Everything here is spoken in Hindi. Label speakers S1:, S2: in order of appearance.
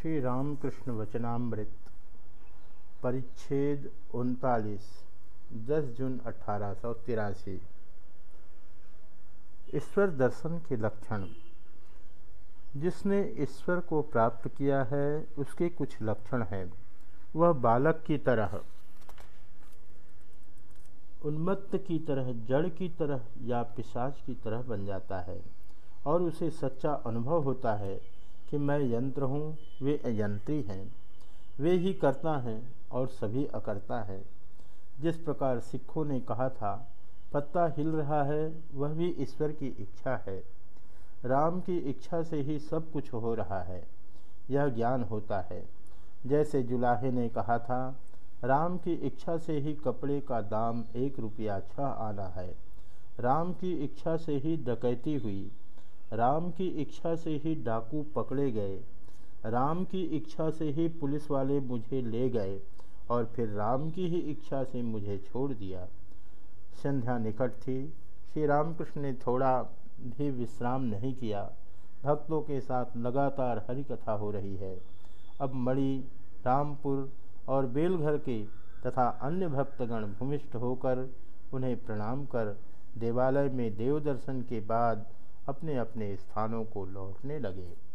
S1: श्री रामकृष्ण वचनामृत परिच्छेद उनतालीस, दस जून अठारह ईश्वर दर्शन के लक्षण। जिसने ईश्वर को प्राप्त किया है, उसके कुछ लक्षण हैं। वह बालक की तरह, उन्मत्त की तरह, जड़ की तरह या पिशाच की तरह बन जाता है और उसे सच्चा अनुभव होता है। कि मैं यंत्र हूँ, वे यंत्री हैं। वे ही करता हैं और सभी अकर्ता है। जिस प्रकार सिखों ने कहा था, पत्ता हिल रहा है, वह भी ईश्वर की इच्छा है। राम की इच्छा से ही सब कुछ हो रहा है। यह ज्ञान होता है। जैसे जुलाहे ने कहा था, राम की इच्छा से ही कपड़े का दाम एक रुपया छः आना है। राम की इच्छा से ही डकैती हुई। राम की इच्छा से ही डाकू पकड़े गए। राम की इच्छा से ही पुलिस वाले मुझे ले गए और फिर राम की ही इच्छा से मुझे छोड़ दिया। संध्या निकट थी। श्री रामकृष्ण ने थोड़ा भी विश्राम नहीं किया। भक्तों के साथ लगातार हरि कथा हो रही है। अब मणि, रामपुर और बेलघर के तथा अन्य भक्तगण भूमिष्ठ होकर उन्हें प्रणाम कर देवालय में देव दर्शन के बाद अपने अपने स्थानों को लौटने लगे।